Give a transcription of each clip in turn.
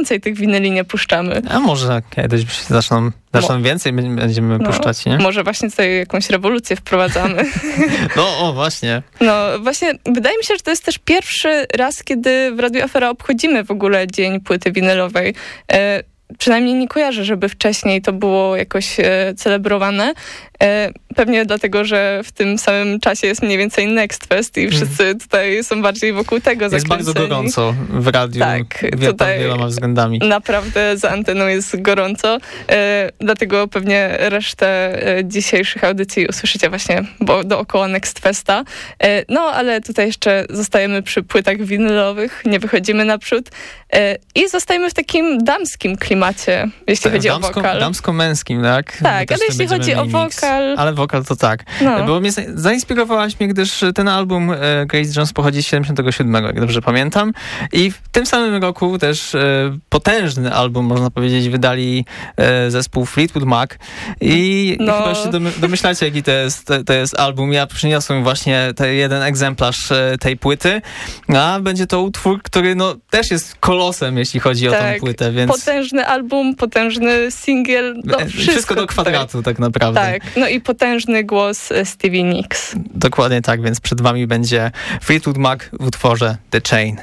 więcej tych winyli nie puszczamy. A może kiedyś zaczną, zaczną więcej, będziemy no, puszczać, nie? Może właśnie tutaj jakąś rewolucję wprowadzamy. No, o, właśnie. No, właśnie, wydaje mi się, że to jest też pierwszy raz, kiedy w Radio Afera obchodzimy w ogóle Dzień Płyty Winylowej. E, przynajmniej nie kojarzę, żeby wcześniej to było jakoś e, celebrowane. E, pewnie dlatego, że w tym samym czasie jest mniej więcej Next Fest i wszyscy mm. tutaj są bardziej wokół tego jest zakręceni. Jest bardzo gorąco w radiu tak, tutaj wieloma względami. Naprawdę za anteną jest gorąco, e, dlatego pewnie resztę e, dzisiejszych audycji usłyszycie właśnie bo, dookoła Next Festa. No, ale tutaj jeszcze zostajemy przy płytach winylowych, nie wychodzimy naprzód i zostajemy w takim damskim klimacie, jeśli tak, chodzi damsko, o wokal. Damsko-męskim, tak? Tak, ale jeśli chodzi o wokal, wokal. Ale wokal to tak. No. Bo mnie zainspirowałaś mnie, gdyż ten album e, Grace Jones pochodzi z 77, jak dobrze pamiętam. I w tym samym roku też e, potężny album, można powiedzieć, wydali e, zespół Fleetwood Mac. I no. chyba się domyślacie, jaki to jest, to jest album. Ja przyniosłem właśnie jeden egzemplarz tej płyty, a będzie to utwór, który no, też jest kolosem, jeśli chodzi tak. o tą tak. płytę. Więc... Potężny album, potężny singiel, no, wszystko, wszystko do kwadratu tak, tak naprawdę. Tak, no i potężny głos e, Stevie Nicks. Dokładnie tak, więc przed wami będzie Fleetwood Mac w utworze The Chain.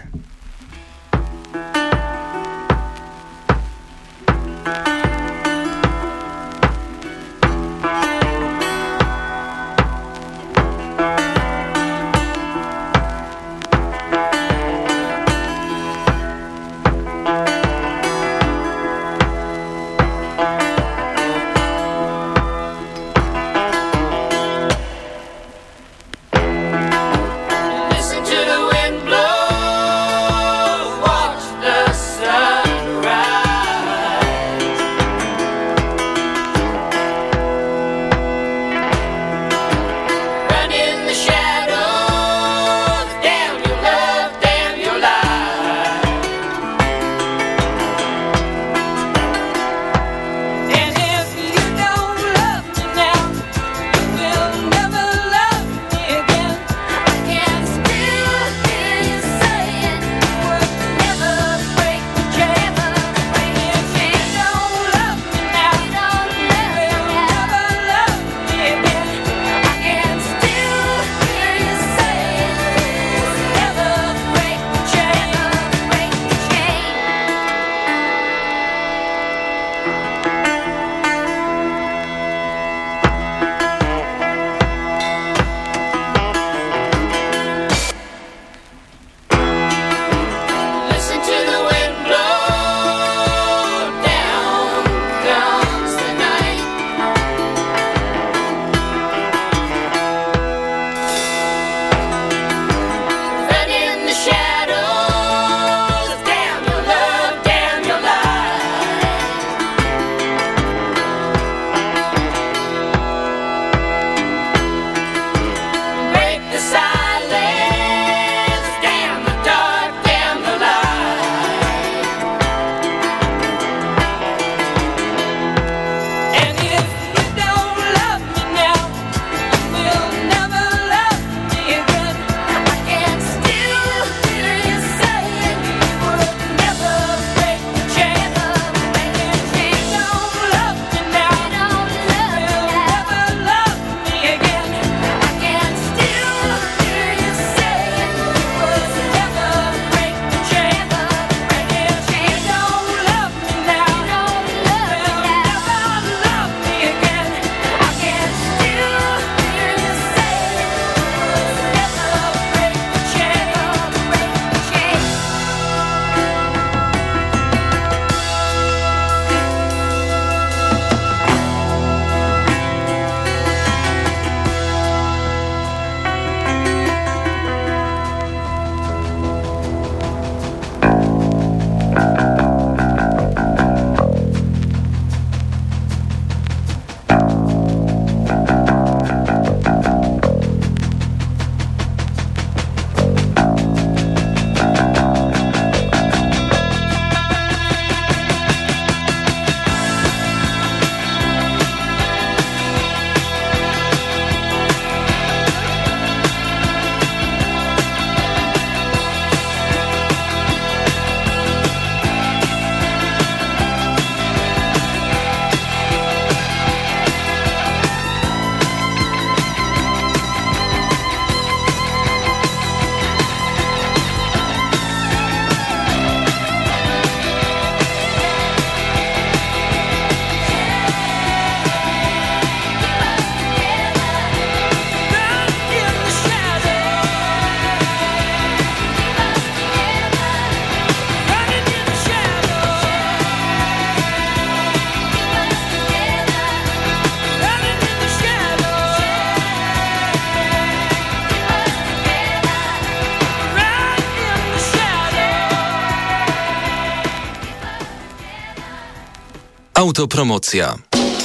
Autopromocja.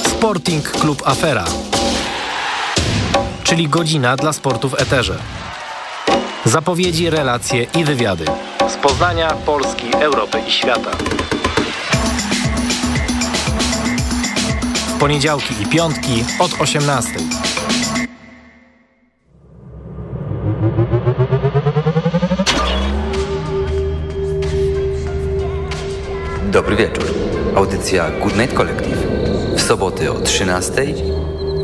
Sporting Klub Afera. Czyli godzina dla sportu w eterze. Zapowiedzi, relacje i wywiady. Z Poznania, Polski, Europy i świata. W poniedziałki i piątki od 18. Audycja Good Night Collective. W soboty o 13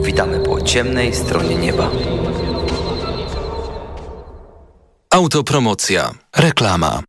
witamy po ciemnej stronie nieba. Autopromocja. Reklama.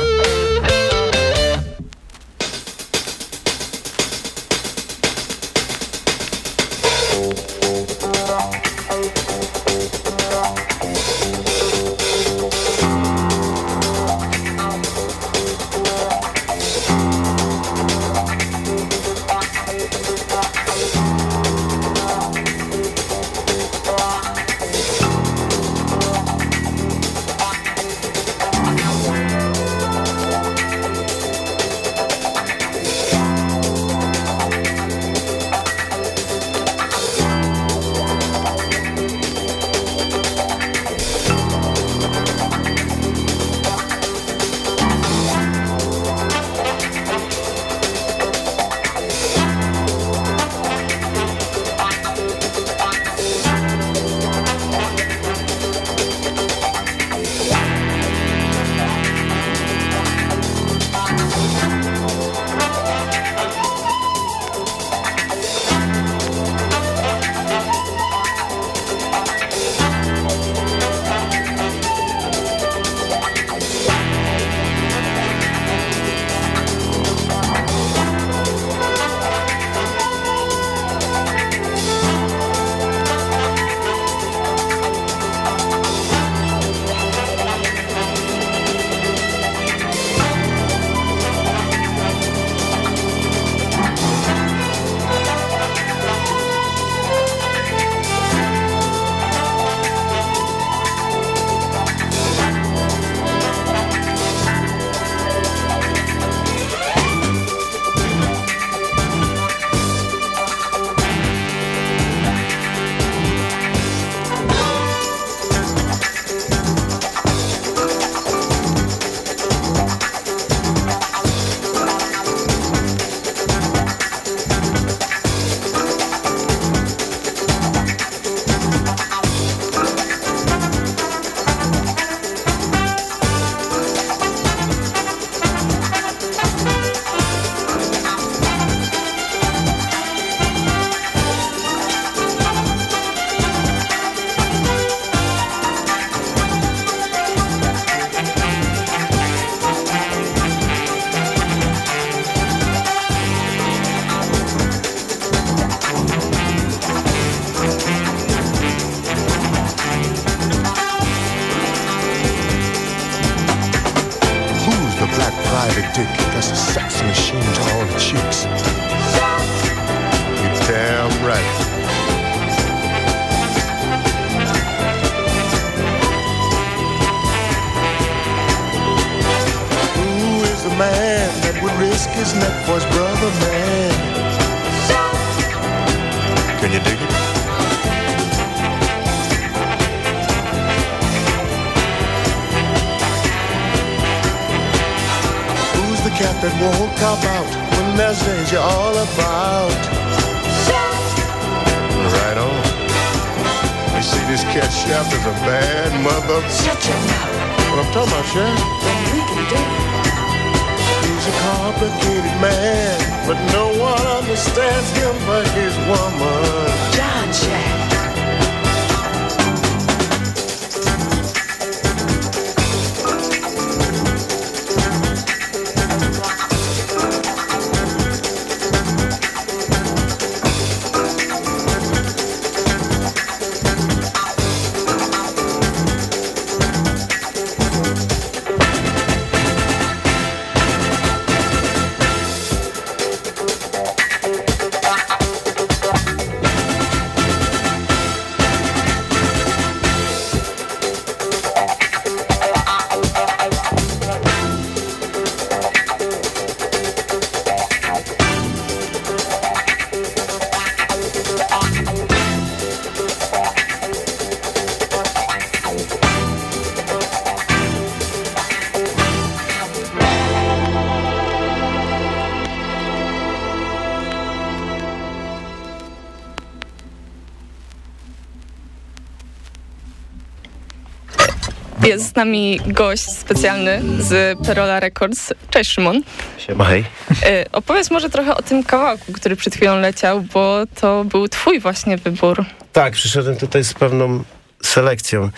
Jest z nami gość specjalny z Perola Records. Cześć Szymon. Siema, hej. E, opowiedz może trochę o tym kawałku, który przed chwilą leciał, bo to był twój właśnie wybór. Tak, przyszedłem tutaj z pewną selekcją.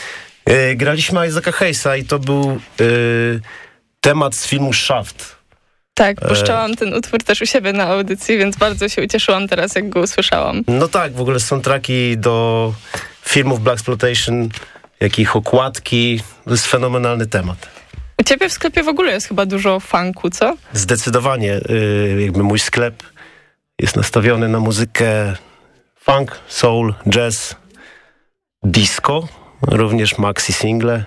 E, graliśmy Isaaca Hayesa i to był e, temat z filmu Shaft. Tak, puszczałam ten utwór też u siebie na audycji, więc bardzo się ucieszyłam teraz, jak go usłyszałam. No tak, w ogóle soundtracki do filmów Black Exploitation, jak ich okładki, to jest fenomenalny temat. U ciebie w sklepie w ogóle jest chyba dużo funku, co? Zdecydowanie, y, jakby mój sklep jest nastawiony na muzykę funk, soul, jazz, disco, również maxi single.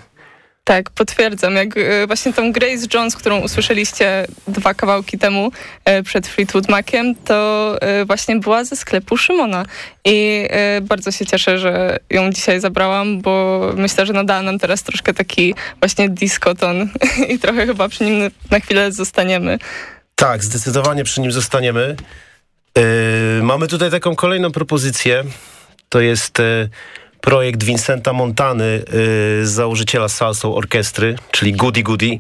Tak, potwierdzam. Jak y, właśnie tą Grace Jones, którą usłyszeliście dwa kawałki temu y, przed Fleetwood Maciem, to y, właśnie była ze sklepu Szymona. I bardzo się cieszę, że ją dzisiaj zabrałam, bo myślę, że nadała nam teraz troszkę taki właśnie diskoton i trochę chyba przy nim na chwilę zostaniemy. Tak, zdecydowanie przy nim zostaniemy. Yy, mamy tutaj taką kolejną propozycję. To jest... Yy, projekt Vincenta Montany, y, założyciela Salsoul Orkiestry, czyli Goody Goody.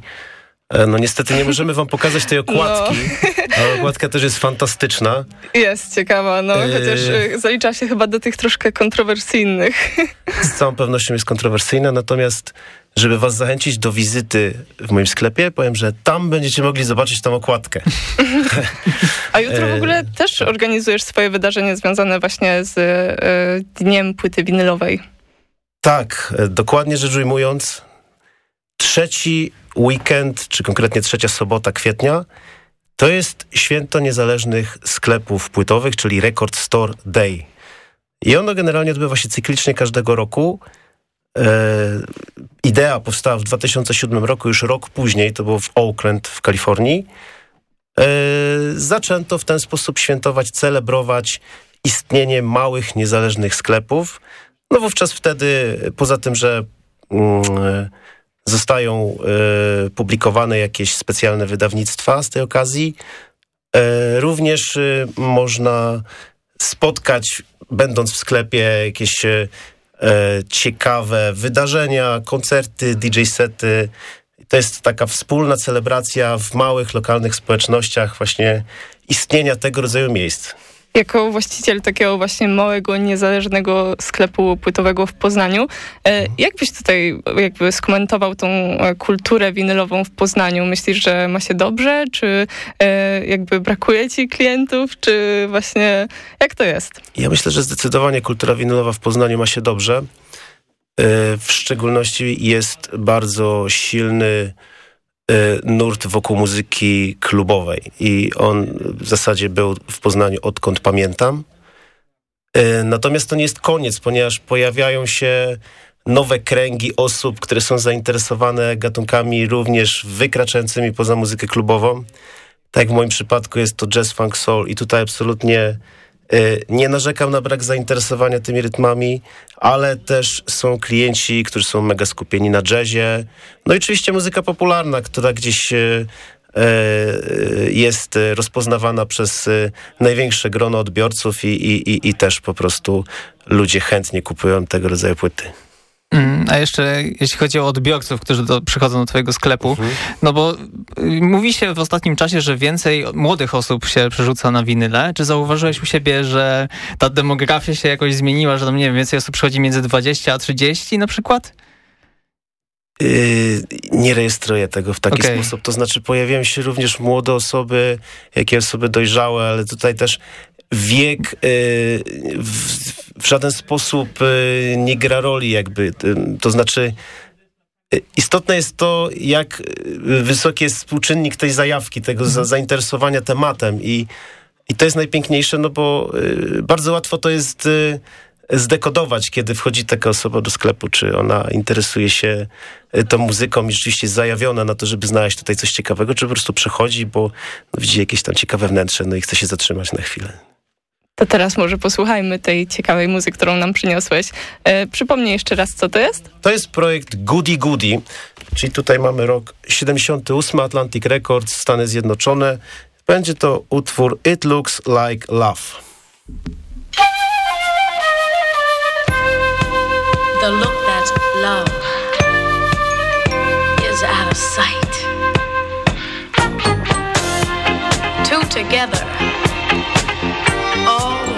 E, no niestety nie możemy wam pokazać tej okładki, no. ale okładka też jest fantastyczna. Jest ciekawa, no e, chociaż y, zalicza się chyba do tych troszkę kontrowersyjnych. Z całą pewnością jest kontrowersyjna, natomiast żeby was zachęcić do wizyty w moim sklepie, powiem, że tam będziecie mogli zobaczyć tą okładkę. A jutro w ogóle też organizujesz swoje wydarzenie związane właśnie z y, Dniem Płyty Winylowej. Tak, e, dokładnie rzecz ujmując, trzeci weekend, czy konkretnie trzecia sobota kwietnia, to jest święto niezależnych sklepów płytowych, czyli Record Store Day. I ono generalnie odbywa się cyklicznie każdego roku. E, idea powstała w 2007 roku, już rok później, to było w Oakland w Kalifornii. E, zaczęto w ten sposób świętować, celebrować istnienie małych, niezależnych sklepów. No wówczas wtedy, poza tym, że mm, zostają e, publikowane jakieś specjalne wydawnictwa z tej okazji, e, również można spotkać, będąc w sklepie, jakieś ciekawe wydarzenia, koncerty, DJ-sety. To jest taka wspólna celebracja w małych, lokalnych społecznościach właśnie istnienia tego rodzaju miejsc. Jako właściciel takiego właśnie małego, niezależnego sklepu płytowego w Poznaniu, e, jak byś tutaj jakby skomentował tą e, kulturę winylową w Poznaniu? Myślisz, że ma się dobrze, czy e, jakby brakuje ci klientów, czy właśnie jak to jest? Ja myślę, że zdecydowanie kultura winylowa w Poznaniu ma się dobrze. W szczególności jest bardzo silny Y, nurt wokół muzyki klubowej i on w zasadzie był w Poznaniu odkąd pamiętam. Y, natomiast to nie jest koniec, ponieważ pojawiają się nowe kręgi osób, które są zainteresowane gatunkami również wykraczającymi poza muzykę klubową. Tak jak w moim przypadku jest to jazz, funk, soul i tutaj absolutnie nie narzekam na brak zainteresowania tymi rytmami, ale też są klienci, którzy są mega skupieni na jazzie. No i oczywiście muzyka popularna, która gdzieś y, y, jest rozpoznawana przez największe grono odbiorców i, i, i też po prostu ludzie chętnie kupują tego rodzaju płyty. Mm, a jeszcze jeśli chodzi o odbiorców, którzy do, przychodzą do twojego sklepu, mhm. no bo y, mówi się w ostatnim czasie, że więcej młodych osób się przerzuca na winyle. Czy zauważyłeś u siebie, że ta demografia się jakoś zmieniła, że tam, nie wiem, więcej osób przychodzi między 20 a 30 na przykład? Yy, nie rejestruję tego w taki okay. sposób. To znaczy pojawiają się również młode osoby, jakie osoby dojrzałe, ale tutaj też wiek y, w, żaden sposób y, nie gra roli jakby. To znaczy y, istotne jest to, jak wysoki jest współczynnik tej zajawki, tego mhm. zainteresowania tematem i, i to jest najpiękniejsze, no bo bardzo łatwo to jest zdekodować, kiedy wchodzi taka osoba do sklepu, czy ona interesuje się tą muzyką i rzeczywiście jest zajawiona na to, żeby znaleźć tutaj coś ciekawego, czy po prostu przechodzi, bo no, widzi jakieś tam ciekawe wnętrze, no i chce się zatrzymać na chwilę. To teraz może posłuchajmy tej ciekawej muzyki, którą nam przyniosłeś. E, przypomnij jeszcze raz, co to jest? To jest projekt Goody Goody, czyli tutaj mamy rok 78, Atlantic Records, Stany Zjednoczone. Będzie to utwór It Looks Like Love. The look that love is out of sight. Two together.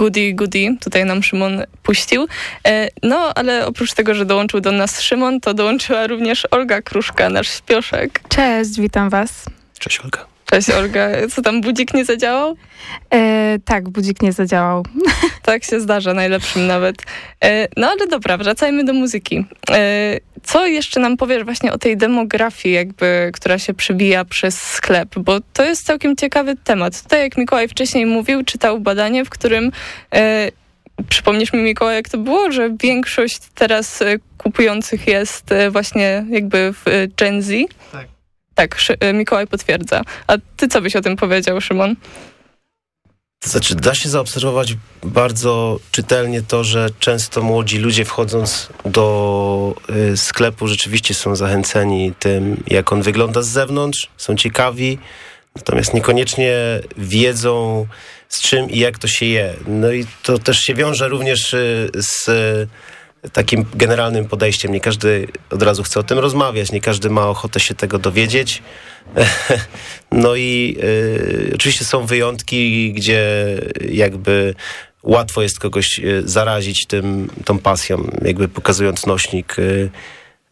Goody Goody, tutaj nam Szymon puścił. E, no, ale oprócz tego, że dołączył do nas Szymon, to dołączyła również Olga Kruszka, nasz śpioszek. Cześć, witam was. Cześć Olga. Cześć Olga. Co tam, budzik nie zadziałał? E, tak, budzik nie zadziałał. Tak się zdarza, najlepszym nawet. E, no ale dobra, wracajmy do muzyki. E, co jeszcze nam powiesz właśnie o tej demografii, jakby, która się przebija przez sklep? Bo to jest całkiem ciekawy temat. Tutaj, jak Mikołaj wcześniej mówił, czytał badanie, w którym e, przypomnisz mi, Mikołaj, jak to było, że większość teraz e, kupujących jest e, właśnie jakby w Gen Z? Tak. Tak, e, Mikołaj potwierdza. A ty co byś o tym powiedział, Szymon? To znaczy, da się zaobserwować bardzo czytelnie to, że często młodzi ludzie wchodząc do y, sklepu rzeczywiście są zachęceni tym, jak on wygląda z zewnątrz, są ciekawi, natomiast niekoniecznie wiedzą z czym i jak to się je. No i to też się wiąże również y, z takim generalnym podejściem. Nie każdy od razu chce o tym rozmawiać, nie każdy ma ochotę się tego dowiedzieć. No i y, oczywiście są wyjątki, gdzie jakby łatwo jest kogoś y, zarazić tym, tą pasją, jakby pokazując nośnik, y,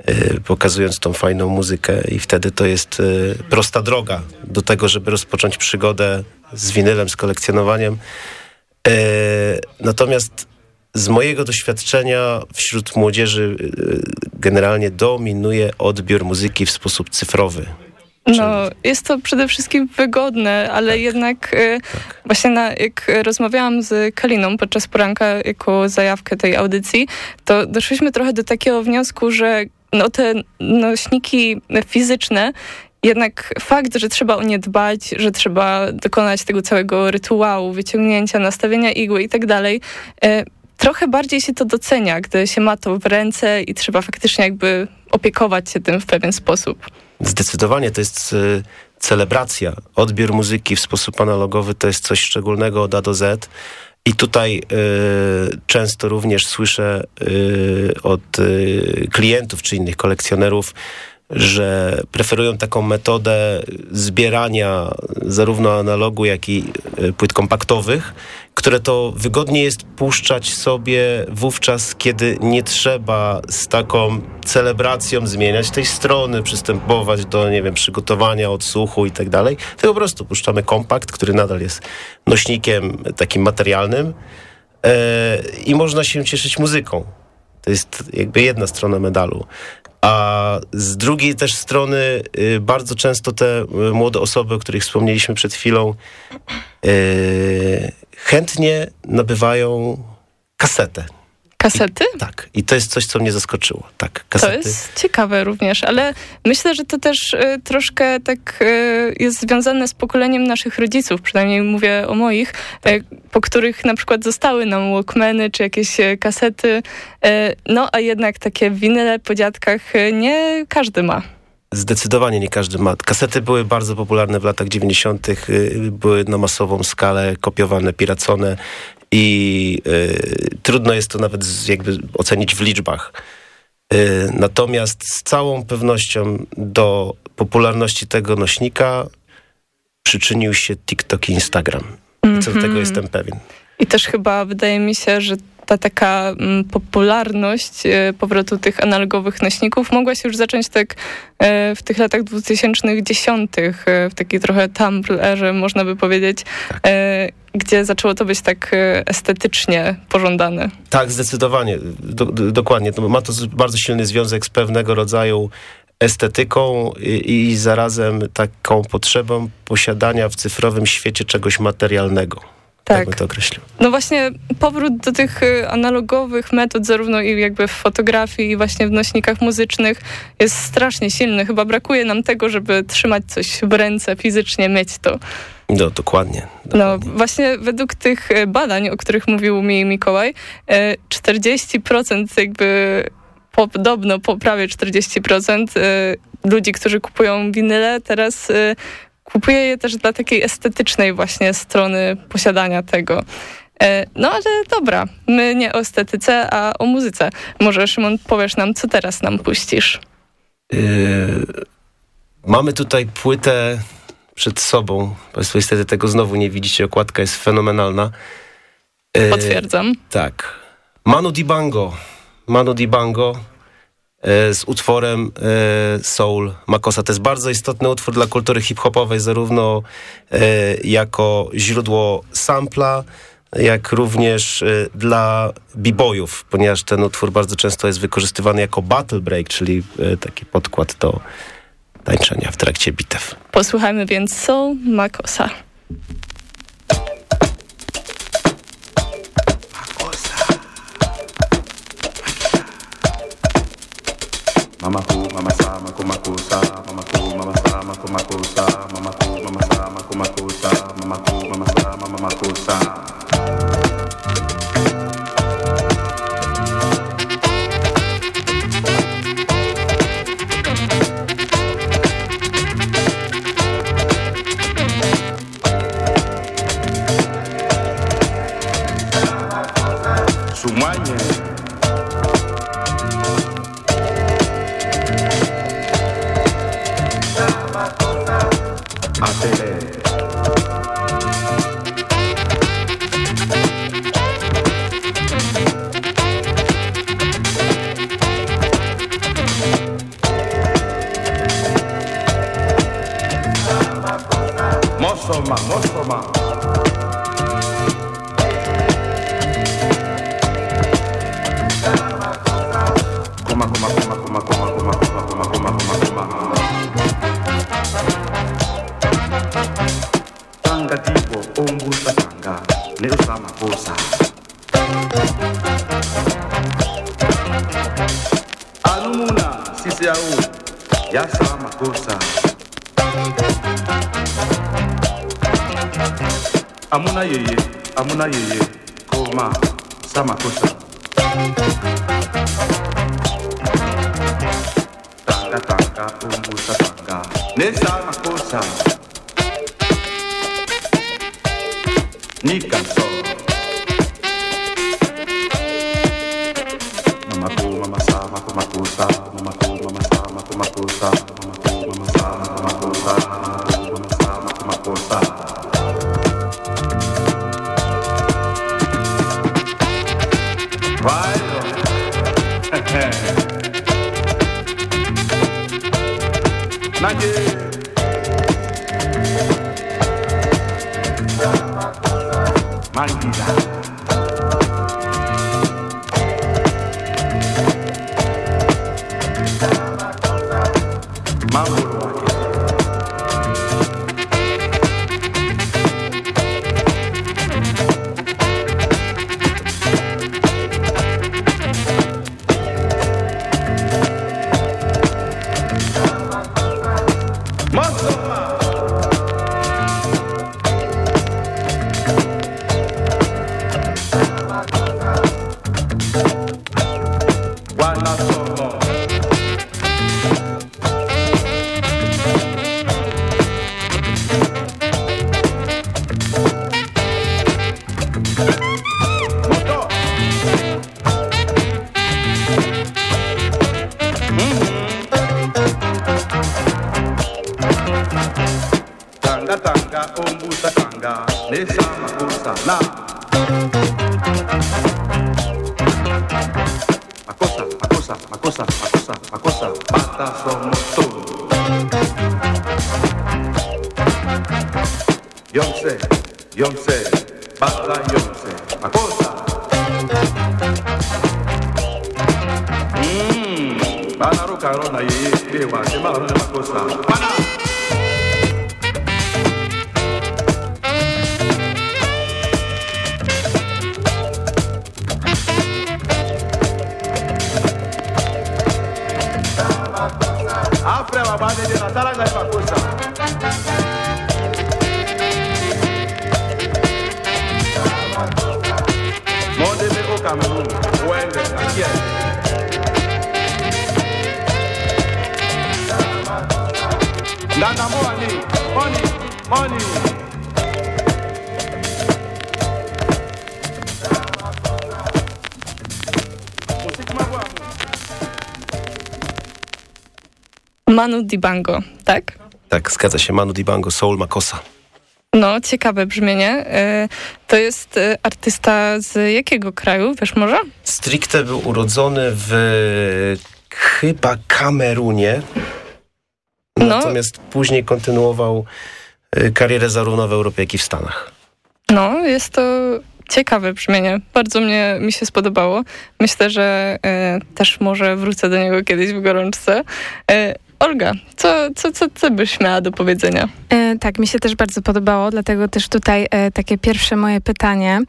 y, pokazując tą fajną muzykę i wtedy to jest y, prosta droga do tego, żeby rozpocząć przygodę z winylem, z kolekcjonowaniem. Y, natomiast z mojego doświadczenia wśród młodzieży y, generalnie dominuje odbiór muzyki w sposób cyfrowy. No, jest to przede wszystkim wygodne, ale jednak e, właśnie na, jak rozmawiałam z Kaliną podczas poranka jako zajawkę tej audycji, to doszliśmy trochę do takiego wniosku, że no, te nośniki fizyczne jednak fakt, że trzeba o nie dbać, że trzeba dokonać tego całego rytuału, wyciągnięcia, nastawienia igły i tak dalej, e, trochę bardziej się to docenia, gdy się ma to w ręce i trzeba faktycznie jakby opiekować się tym w pewien sposób. Zdecydowanie to jest y, celebracja. Odbiór muzyki w sposób analogowy to jest coś szczególnego od A do Z. I tutaj y, często również słyszę y, od y, klientów czy innych kolekcjonerów, że preferują taką metodę zbierania zarówno analogu, jak i y, płyt kompaktowych, które to wygodnie jest puszczać sobie wówczas, kiedy nie trzeba z taką celebracją zmieniać tej strony, przystępować do, nie wiem, przygotowania, odsłuchu i tak dalej. Tylko po prostu puszczamy kompakt, który nadal jest nośnikiem takim materialnym e, i można się cieszyć muzyką. To jest jakby jedna strona medalu. A z drugiej też strony y, bardzo często te y, młode osoby, o których wspomnieliśmy przed chwilą, y, chętnie nabywają kasetę. Kasety? Tak. I to jest coś, co mnie zaskoczyło. Tak, To kasety. jest ciekawe również, ale myślę, że to też y, troszkę tak y, jest związane z pokoleniem naszych rodziców, przynajmniej mówię o moich, y, po których na przykład zostały nam Walkmany czy jakieś y, kasety, y, no a jednak takie winyle po dziadkach y, nie każdy ma. Zdecydowanie nie każdy ma. Kasety były bardzo popularne w latach 90., y, były na masową skalę kopiowane, piracone i y, trudno jest to nawet z, jakby ocenić w liczbach. Y, natomiast z całą pewnością do popularności tego nośnika przyczynił się TikTok i Instagram. I co do tego jestem pewien. I też chyba wydaje mi się, że ta taka mm, popularność e, powrotu tych analogowych nośników mogła się już zacząć tak e, w tych latach 2010, e, w takiej trochę Tumblr erze, można by powiedzieć, e, gdzie zaczęło to być tak estetycznie pożądane. Tak, zdecydowanie. Do, do, dokładnie. Ma to bardzo silny związek z pewnego rodzaju estetyką i, i zarazem taką potrzebą posiadania w cyfrowym świecie czegoś materialnego. Tak, Tak. bym to określił. No właśnie powrót do tych y, analogowych metod, zarówno i jakby w fotografii i właśnie w nośnikach muzycznych jest strasznie silny. Chyba brakuje nam tego, żeby trzymać coś w ręce, fizycznie mieć to. No, dokładnie. No właśnie według tych y, badań, o których mówił mi Mikołaj, y, 40% jakby podobno po prawie 40% y, ludzi, którzy kupują winyle teraz kupuje je też dla takiej estetycznej właśnie strony posiadania tego. E, No ale dobra, my nie o estetyce, a o muzyce. Może Szymon powiesz nam, co teraz nam puścisz? Yy, mamy tutaj płytę przed sobą. Państwo niestety tego znowu nie widzicie. Okładka jest fenomenalna. E, Potwierdzam. tak. Manu Dibango. Manu Dibango z utworem e, Soul Makosa. To jest bardzo istotny utwór dla kultury hip-hopowej, zarówno e, jako źródło sampla, jak również dla b-boyów, ponieważ ten utwór bardzo często jest wykorzystywany jako battle break, czyli taki podkład do tańczenia w trakcie bitew. Posłuchajmy więc Soul Makosa. Mama ku, mama sa, mako makusa, mama ku, mama sa, mako makusa, mama ku, mama sa, mako makusa, mama ku, mama sa, mama makusa. Sumanye. Amuna yeye, amuna yeye, koma, sama kosa. Tanga tanga, umbusa tanga, ne sama Yo no sé, yo Makosa. sé, basta, yo no sé. Mmm, bana rukarona ye, ye wa, se makosa. Bana! Afre on va aller dans la salle, on o Cameroon, wende na kia. Ndana money, money, money. Manu Dibango, tak? Tak, zgadza się. Manu Dibango, Soul Makosa. No, ciekawe brzmienie. E, to jest e, artysta z jakiego kraju, wiesz może? Stricte był urodzony w chyba Kamerunie. No. Natomiast później kontynuował y, karierę zarówno w Europie, jak i w Stanach. No, jest to ciekawe brzmienie. Bardzo mnie, mi się spodobało. Myślę, że e, też może wrócę do niego kiedyś w gorączce. E, Olga, co, co, co, co byś miała do powiedzenia? E, tak, mi się też bardzo podobało, dlatego też tutaj e, takie pierwsze moje pytanie.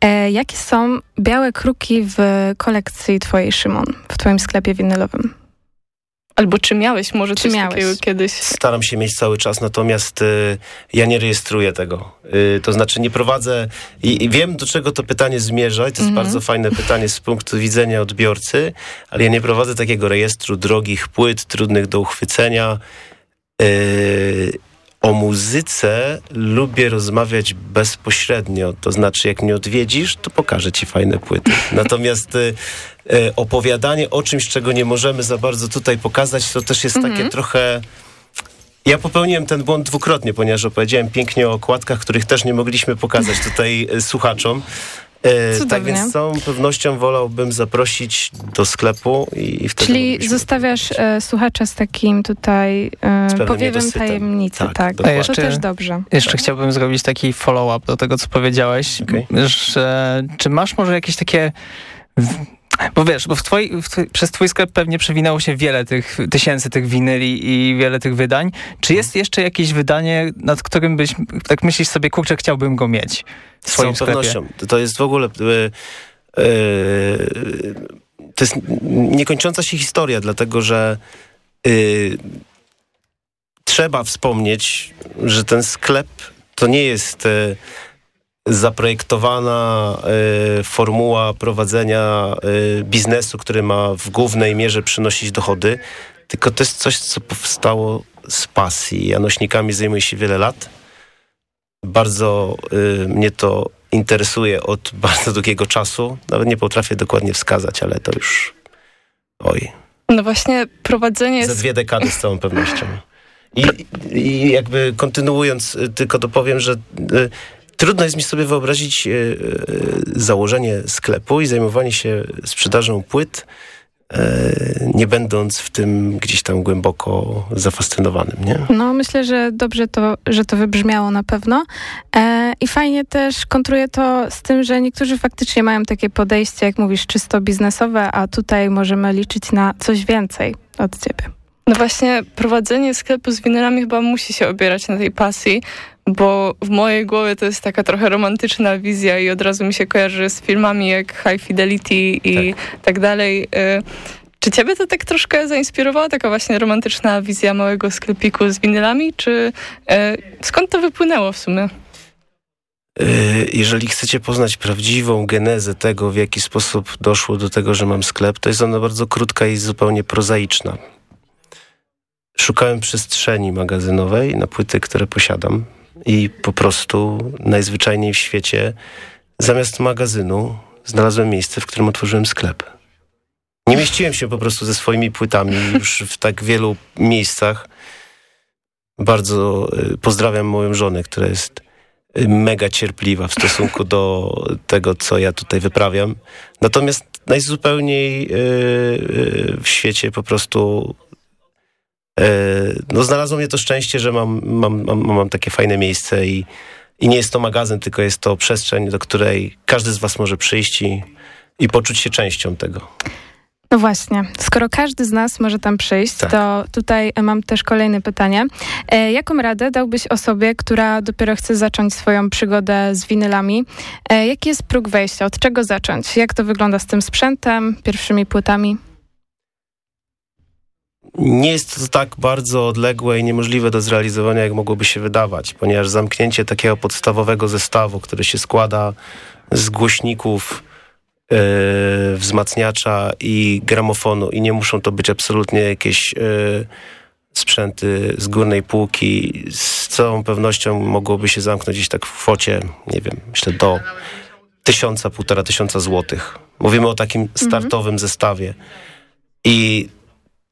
E, jakie są białe kruki w kolekcji twojej, Szymon, w twoim sklepie winylowym? Albo czy miałeś może Czy coś miałeś? takiego kiedyś? Staram się mieć cały czas, natomiast y, ja nie rejestruję tego. Y, to znaczy nie prowadzę i, i wiem, do czego to pytanie zmierza i to jest Mhm. bardzo fajne pytanie z punktu widzenia odbiorcy, ale ja nie prowadzę takiego rejestru drogich płyt, trudnych do uchwycenia. Y, o muzyce lubię rozmawiać bezpośrednio, to znaczy jak mnie odwiedzisz, to pokażę ci fajne płyty. Natomiast y, y, opowiadanie o czymś, czego nie możemy za bardzo tutaj pokazać, to też jest takie trochę... Ja popełniłem ten błąd dwukrotnie, ponieważ opowiedziałem pięknie o okładkach, których też nie mogliśmy pokazać tutaj y, słuchaczom. E, tak więc z całą pewnością wolałbym zaprosić do sklepu i, i wtedy Czyli zostawiasz e, słuchacza z takim tutaj e, powiewem tajemnicy, Tak, tak. A To jeszcze- też dobrze. Jeszcze chciałbym zrobić taki follow-up do tego, co powiedziałeś, Okej. że czy masz może jakieś takie... Bo wiesz, bo w twoi, w twoi, przez twój sklep pewnie przewinęło się wiele tych tysięcy tych winyli i wiele tych wydań. Czy jest jeszcze jakieś wydanie, nad którym byś, tak myślisz sobie, kurczę, chciałbym go mieć w Z swoim całą sklepie? pewnością. To- jest w ogóle... E, e, to jest niekończąca się historia, dlatego że e, trzeba wspomnieć, że ten sklep to nie jest e, zaprojektowana e, formuła prowadzenia e, biznesu, który ma w głównej mierze przynosić dochody, tylko to jest coś, co powstało z pasji. Ja nośnikami zajmuję się wiele lat. Bardzo y, mnie to interesuje od bardzo długiego czasu. Nawet nie potrafię dokładnie wskazać, ale to już oj, No właśnie prowadzenie... za Jest... dwie dekady z całą pewnością. I, I jakby kontynuując, y, tylko dopowiem, że y, trudno jest mi sobie wyobrazić y, y, założenie sklepu i zajmowanie się sprzedażą płyt, y, nie będąc w tym gdzieś tam głęboko zafascynowanym, nie? No, myślę, że dobrze to, że to wybrzmiało na pewno. E, I fajnie też kontruje to z tym, że niektórzy faktycznie mają takie podejście, jak mówisz, czysto biznesowe, a tutaj możemy liczyć na coś więcej od ciebie. No właśnie prowadzenie sklepu z winylami chyba musi się opierać na tej pasji, bo w mojej głowie to jest taka trochę romantyczna wizja i od razu mi się kojarzy z filmami jak High Fidelity i tak, dalej. Y, Czy ciebie to tak troszkę zainspirowała, taka właśnie romantyczna wizja małego sklepiku z winylami, czy y, skąd to wypłynęło w sumie? Y, Jeżeli chcecie poznać prawdziwą genezę tego, w jaki sposób doszło do tego, że mam sklep, to jest ona bardzo krótka i zupełnie prozaiczna. Szukałem przestrzeni magazynowej na płyty, które posiadam i po prostu najzwyczajniej w świecie zamiast magazynu znalazłem miejsce, w którym otworzyłem sklep. Nie mieściłem się po prostu ze swoimi płytami już w tak wielu miejscach. Bardzo y, pozdrawiam moją żonę, która jest y, mega cierpliwa w stosunku do tego, co ja tutaj wyprawiam. Natomiast najzupełniej y, w świecie po prostu no znalazło mnie to szczęście, że mam, mam, mam, mam takie fajne miejsce i, i nie jest to magazyn, tylko jest to przestrzeń, do której każdy z was może przyjść i, i poczuć się częścią tego. No właśnie, skoro każdy z nas może tam przyjść, Tak. to tutaj e, mam też kolejne pytanie. E, jaką radę dałbyś osobie, która dopiero chce zacząć swoją przygodę z winylami? E, jaki jest próg wejścia? Od czego zacząć? Jak to wygląda z tym sprzętem, pierwszymi płytami? Nie jest to tak bardzo odległe i niemożliwe do zrealizowania, jak mogłoby się wydawać, ponieważ zamknięcie takiego podstawowego zestawu, który się składa z głośników, e, wzmacniacza i gramofonu i nie muszą to być absolutnie jakieś e, sprzęty z górnej półki, z całą pewnością mogłoby się zamknąć gdzieś tak w kwocie, nie wiem, myślę do tysiąca, półtora tysiąca złotych. Mówimy o takim startowym zestawie. I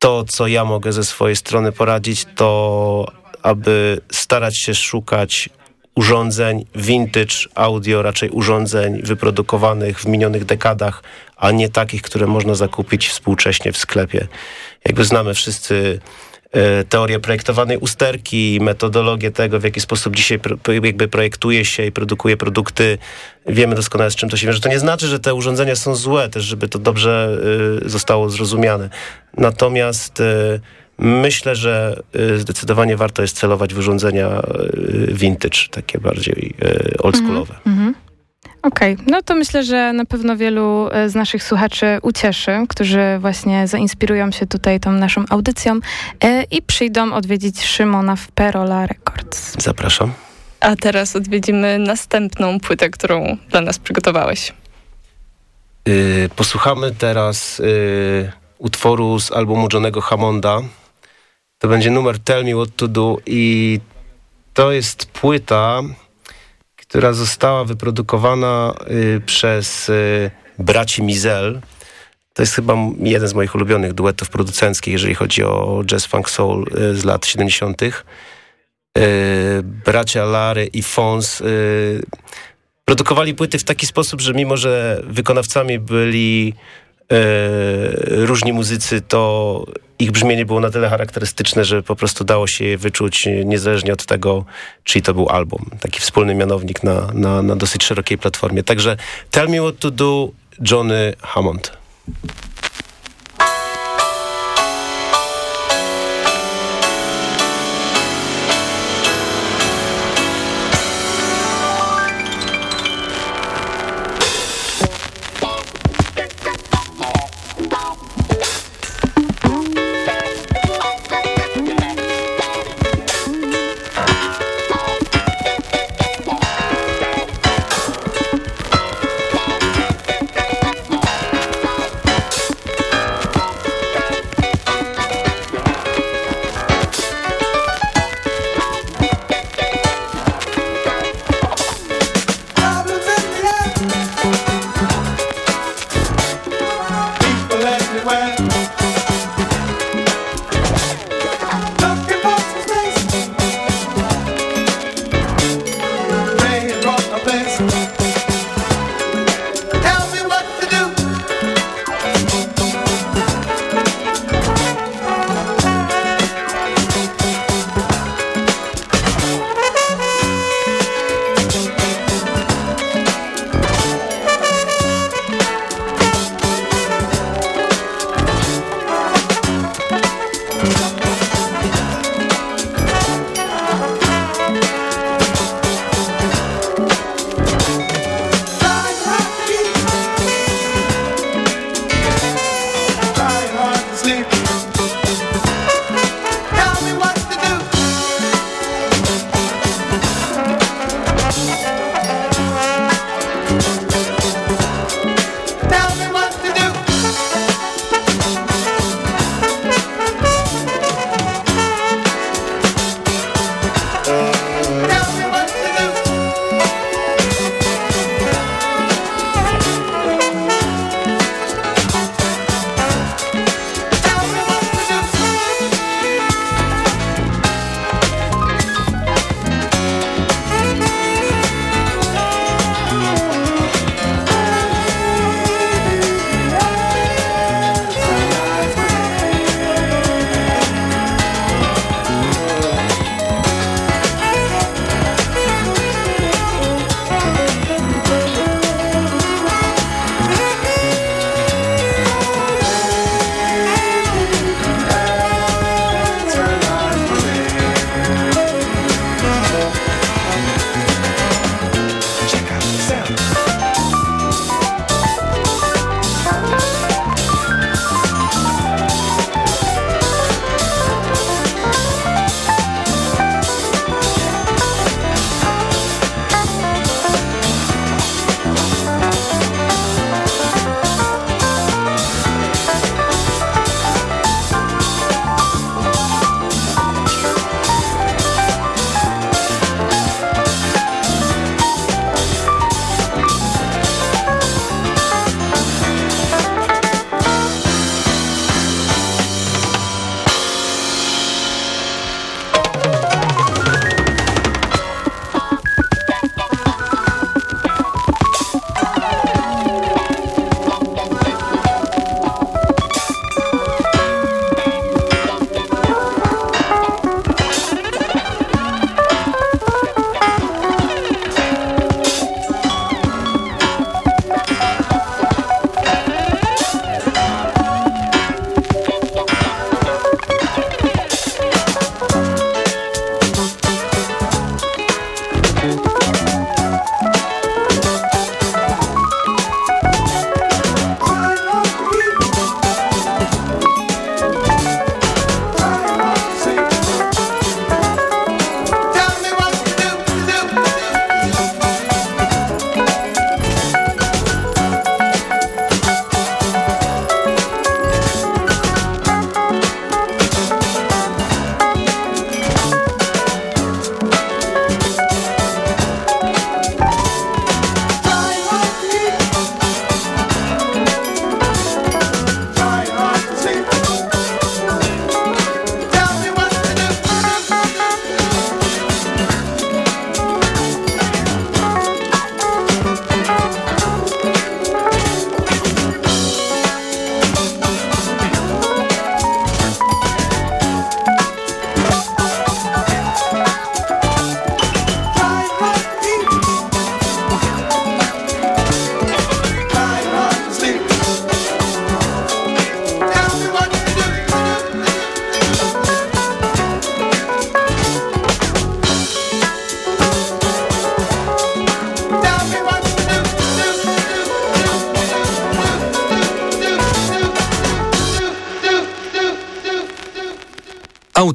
to, co ja mogę ze swojej strony poradzić, to aby starać się szukać urządzeń vintage audio, raczej urządzeń wyprodukowanych w minionych dekadach, a nie takich, które można zakupić współcześnie w sklepie. Jakby znamy wszyscy teorię projektowanej usterki, metodologię tego, w jaki sposób dzisiaj jakby projektuje się i produkuje produkty. Wiemy doskonale, z czym to się wiąże. To nie znaczy, że te urządzenia są złe, też żeby to dobrze y, zostało zrozumiane. Natomiast y, myślę, że zdecydowanie warto jest celować w urządzenia vintage, takie bardziej oldschoolowe. Mm -hmm. Okej, okay. no to myślę, że na pewno wielu e, z naszych słuchaczy ucieszy, którzy właśnie zainspirują się tutaj tą naszą audycją e, i przyjdą odwiedzić Szymona w Perola Records. Zapraszam. A teraz odwiedzimy następną płytę, którą dla nas przygotowałeś. Yy, posłuchamy teraz yy, utworu z albumu Johnego Hammonda. To będzie numer Tell Me What To Do i to jest płyta, która została wyprodukowana y, przez y, braci Mizel. To jest chyba jeden z moich ulubionych duetów producenckich, jeżeli chodzi o jazz funk soul y, z lat 70. Bracia Lary i Fons produkowali płyty w taki sposób, że mimo, że wykonawcami byli różni muzycy, to ich brzmienie było na tyle charakterystyczne, że po prostu dało się je wyczuć niezależnie od tego, czy to był album. Taki wspólny mianownik na, na, na dosyć szerokiej platformie. Także Tell Me What To Do, Johnny Hammond.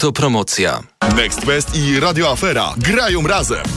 Autopromocja. Next Fest i Radio Afera grają razem.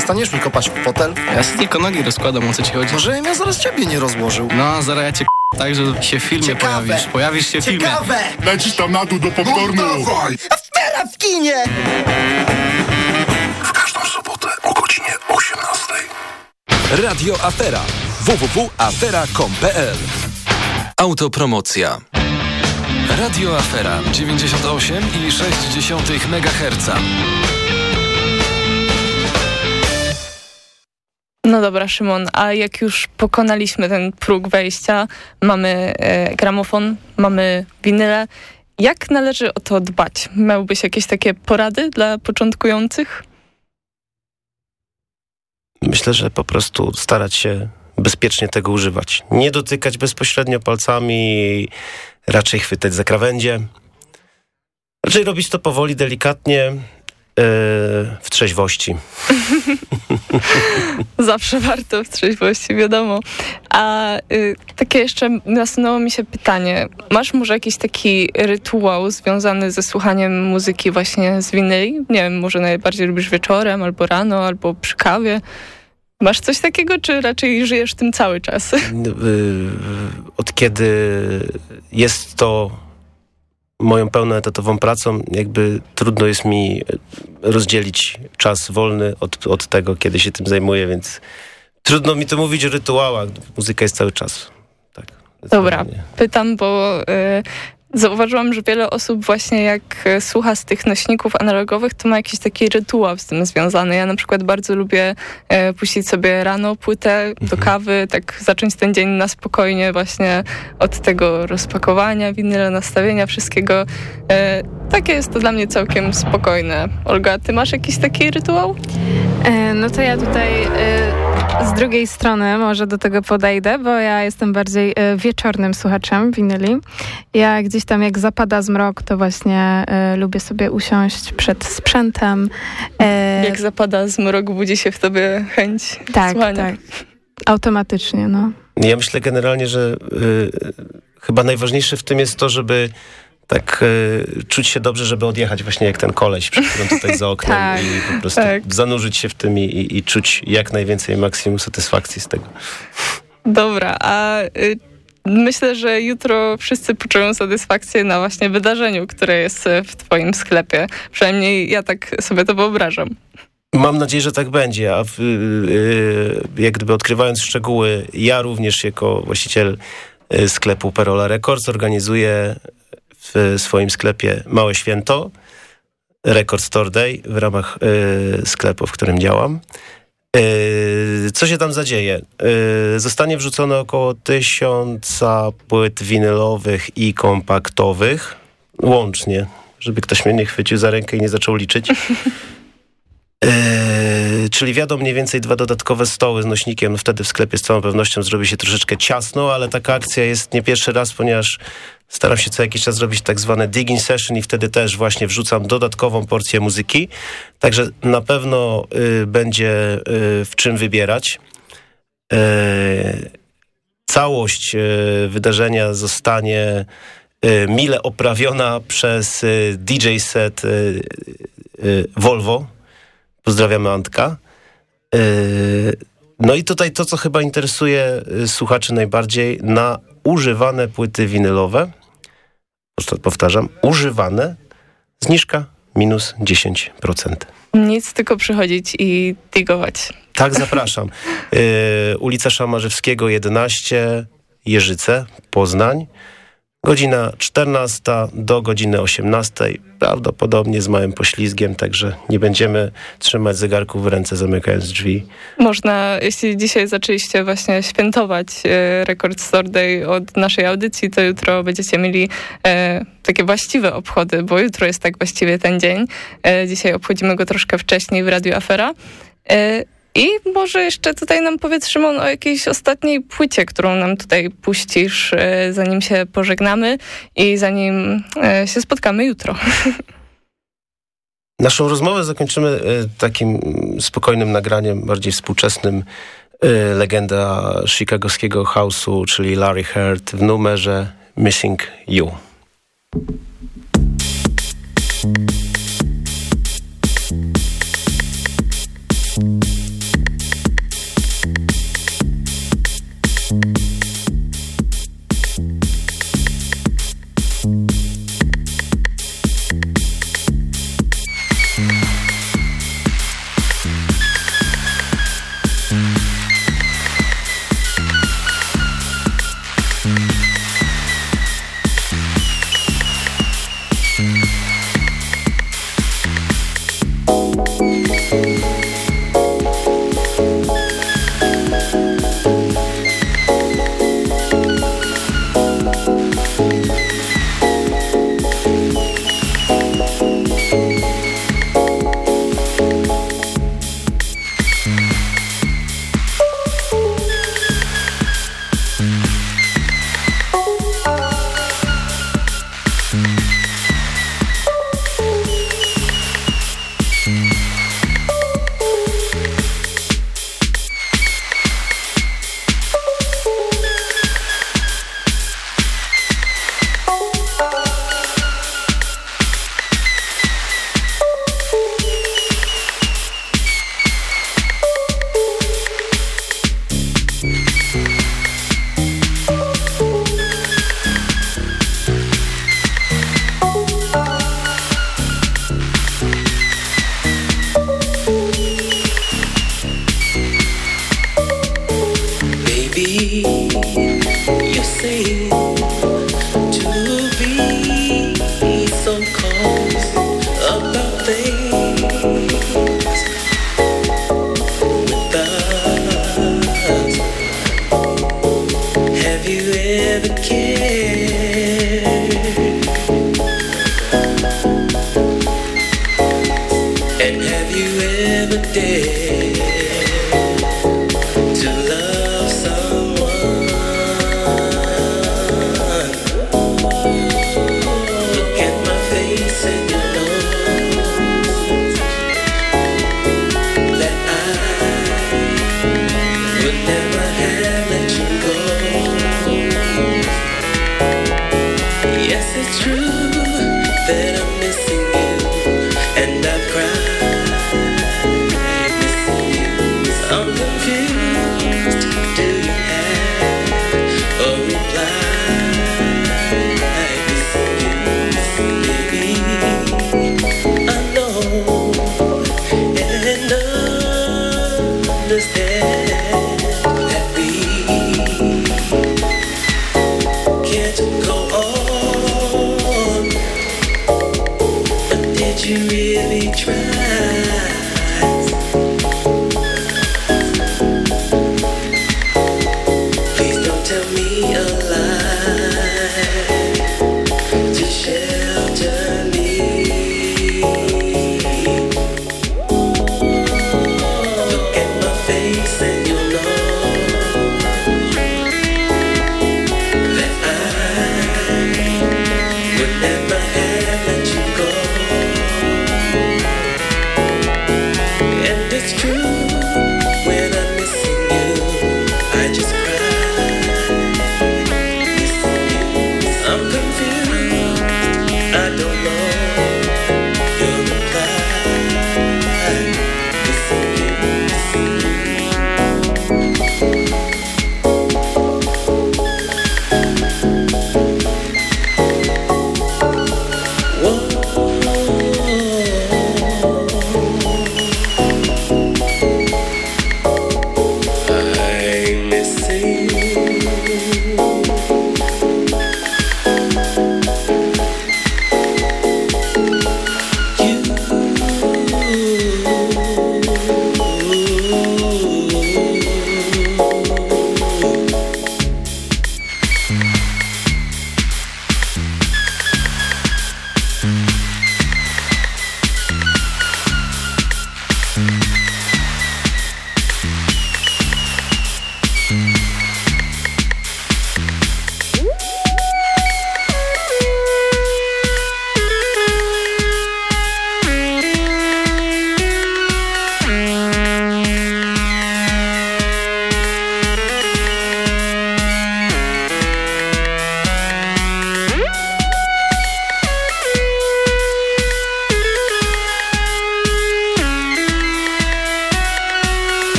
przestaniesz mi kopać w fotel? Ja sobie tylko nogi rozkładam, o co ci chodzi? Może ja zaraz ciebie nie rozłożył. No, zaraz ja cię k- tak, że się w filmie Ciekawe. pojawisz. Pojawisz się w filmie. Ciekawe! Lecisz tam na dół do popcornu. Afera w kinie! W każdą sobotę o godzinie 18. Radio Afera. www.afera.com.pl Autopromocja. Radio Afera 98,6 MHz. No dobra, Szymon, a jak już pokonaliśmy ten próg wejścia, mamy e, gramofon, mamy winyle, jak należy o to dbać? Miałbyś jakieś takie porady dla początkujących? Myślę, że po prostu starać się bezpiecznie tego używać. Nie dotykać bezpośrednio palcami, raczej chwytać za krawędzie. Raczej robić to powoli, delikatnie, w trzeźwości. Zawsze warto w trzeźwości, wiadomo. A y, takie jeszcze nasunęło mi się pytanie. Masz może jakiś taki rytuał związany ze słuchaniem muzyki właśnie z winyli? Nie wiem, może najbardziej lubisz wieczorem, albo rano, albo przy kawie? Masz coś takiego, czy raczej żyjesz tym cały czas? Yy, Od kiedy jest to moją pełnoetatową pracą, jakby trudno jest mi rozdzielić czas wolny od, od tego, kiedy się tym zajmuję, więc trudno mi to mówić o rytuałach. Muzyka jest cały czas. Tak, Dobra, pytam, bo y, zauważyłam, że wiele osób właśnie jak y, słucha z tych nośników analogowych, to ma jakiś taki rytuał z tym związany. Ja na przykład bardzo lubię y, puścić sobie rano płytę do kawy, tak zacząć ten dzień na spokojnie właśnie od tego rozpakowania, winyle, nastawienia wszystkiego. Y, takie jest to dla mnie całkiem spokojne. Olga, ty masz jakiś taki rytuał? E, No to ja tutaj e, z drugiej strony może do tego podejdę, bo ja jestem bardziej e, wieczornym słuchaczem winyli. Ja gdzieś tam jak zapada zmrok, to właśnie e, lubię sobie usiąść przed sprzętem. E, Jak zapada zmrok, budzi się w tobie chęć tak, słuchania. tak. Automatycznie, no. Ja myślę generalnie, że y, chyba najważniejsze w tym jest to, żeby tak y, czuć się dobrze, żeby odjechać właśnie jak ten koleś, przed którym tutaj za oknem Tak, i po prostu tak. zanurzyć się w tym i, i, i czuć jak najwięcej maksimum satysfakcji z tego. Dobra, a y, myślę, że jutro wszyscy poczują satysfakcję na właśnie wydarzeniu, które jest y, w twoim sklepie. Przynajmniej ja tak sobie to wyobrażam. Mam nadzieję, że tak będzie, a w, y, y, jak gdyby odkrywając szczegóły, ja również jako właściciel y, sklepu Perola Records organizuję w swoim sklepie małe święto, Record Store Day w ramach y, sklepu, w którym działam. Y, Co się tam zadzieje? Y, Zostanie wrzucone około tysiąca płyt winylowych i kompaktowych, łącznie, żeby ktoś mnie nie chwycił za rękę i nie zaczął liczyć. Eee, czyli wiadomo mniej więcej dwa dodatkowe stoły z nośnikiem. No wtedy w sklepie z całą pewnością zrobi się troszeczkę ciasno, ale taka akcja jest nie pierwszy raz, ponieważ staram się co jakiś czas zrobić tak zwane digging session i wtedy też właśnie wrzucam dodatkową porcję muzyki. Także na pewno y, będzie y, w czym wybierać. Eee, całość y, wydarzenia zostanie y, mile oprawiona przez y, DJ set Volvo. Pozdrawiamy Antka. Yy, No i tutaj to, co chyba interesuje y, słuchaczy najbardziej, na używane płyty winylowe, powtarzam, używane, zniżka minus 10%. Nic, tylko przychodzić i digować. Tak, zapraszam. Yy, ulica Szamarzewskiego 11, Jeżyce, Poznań. Godzina 14 do godziny 18, prawdopodobnie z małym poślizgiem, także nie będziemy trzymać zegarków w ręce zamykając drzwi. Można, jeśli dzisiaj zaczęliście właśnie świętować e, Record Store Day od naszej audycji, to jutro będziecie mieli e, takie właściwe obchody, bo jutro jest tak właściwie ten dzień. E, dzisiaj obchodzimy go troszkę wcześniej w Radiu Afera. I może jeszcze tutaj nam powiedz, Szymon, o jakiejś ostatniej płycie, którą nam tutaj puścisz, e, zanim się pożegnamy i zanim e, się spotkamy jutro. Naszą rozmowę zakończymy e, takim spokojnym nagraniem, bardziej współczesnym. Legenda chicagowskiego house'u, czyli Larry Heard w numerze Missing You.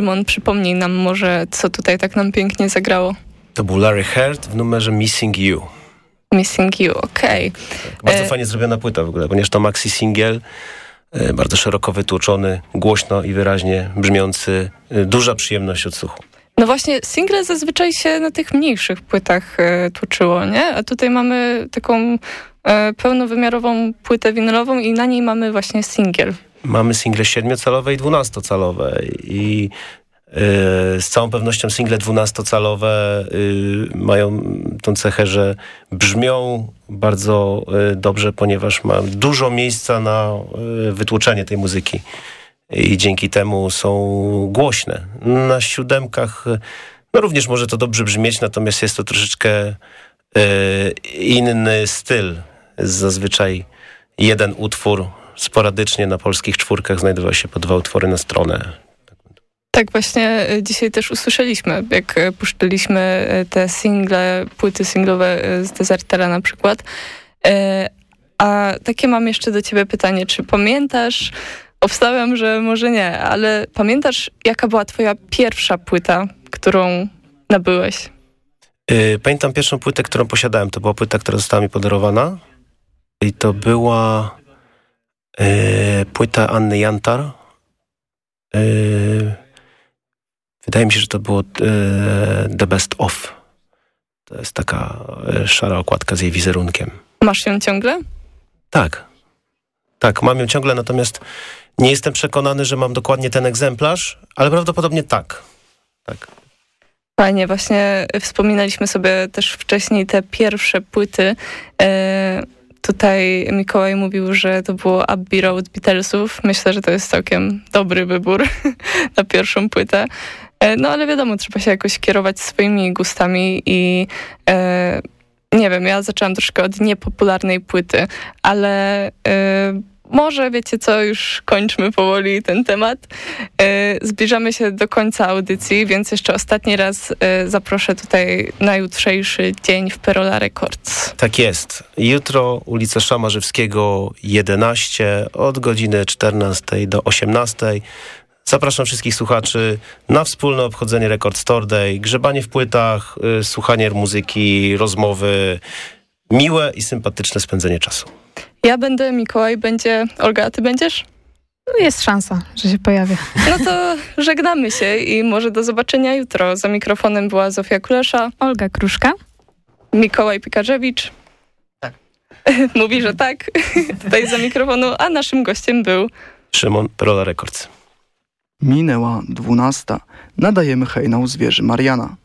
Szymon, przypomnij nam może, co tutaj tak nam pięknie zagrało. To był Larry Heard w numerze Missing You. Missing You, okej. Okay. Bardzo e... fajnie zrobiona płyta w ogóle, ponieważ to maxi singiel, e, bardzo szeroko wytłuczony, głośno i wyraźnie brzmiący, e, duża przyjemność odsłuchu. No właśnie, single zazwyczaj się na tych mniejszych płytach e, tłuczyło, nie? A tutaj mamy taką e, pełnowymiarową płytę winylową i na niej mamy właśnie singiel. Mamy single siedmiocalowe i dwunastocalowe i z całą pewnością single dwunastocalowe mają tą cechę, że brzmią bardzo dobrze, ponieważ ma dużo miejsca na wytłuczenie tej muzyki i dzięki temu są głośne. Na siódemkach no również może to dobrze brzmieć, natomiast jest to troszeczkę inny styl. Zazwyczaj jeden utwór sporadycznie na polskich czwórkach znajdował się po dwa utwory na stronę. Tak, właśnie e, dzisiaj też usłyszeliśmy, jak e, puszczaliśmy e, te single, płyty singlowe z Desertera na przykład. A takie mam jeszcze do ciebie pytanie, czy pamiętasz, obstawiam, że może nie, ale pamiętasz, jaka była twoja pierwsza płyta, którą nabyłeś? Pamiętam pierwszą płytę, którą posiadałem. To była płyta, która została mi podarowana. I to była płyta Anny Jantar. Wydaje mi się, że to było e, The Best Of. To jest taka e, szara okładka z jej wizerunkiem. Masz ją ciągle? Tak. Tak, mam ją ciągle, natomiast nie jestem przekonany, że mam dokładnie ten egzemplarz, ale prawdopodobnie tak. Tak. Fajnie, właśnie wspominaliśmy sobie też wcześniej te pierwsze płyty. E, tutaj Mikołaj mówił, że to było Abbey Road Beatlesów. Myślę, że to jest całkiem dobry wybór na pierwszą płytę. E, no ale wiadomo, trzeba się jakoś kierować swoimi gustami i e, nie wiem, ja zaczęłam troszkę od niepopularnej płyty, ale e, może wiecie co, już kończmy powoli ten temat. E, zbliżamy się do końca audycji, więc jeszcze ostatni raz e, zaproszę tutaj na jutrzejszy dzień w Perola Records. Tak jest. Jutro ulica Szamarzewskiego 11 od godziny 14 do 18 Zapraszam wszystkich słuchaczy na wspólne obchodzenie Record Store Day, grzebanie w płytach, y, słuchanie muzyki, rozmowy, miłe i sympatyczne spędzenie czasu. Ja będę, Mikołaj będzie, Olga, a ty będziesz? Jest szansa, że się pojawię. No to żegnamy się i może do zobaczenia jutro. Za mikrofonem była Zofia Kulesza. Olga Kruszka. Mikołaj Pikarzewicz. Tak. Mówi, że tak. Tutaj za mikrofonu, a naszym gościem był... Szymon Perola Records. Minęła dwunasta. Nadajemy hejnał zwierzy Mariana.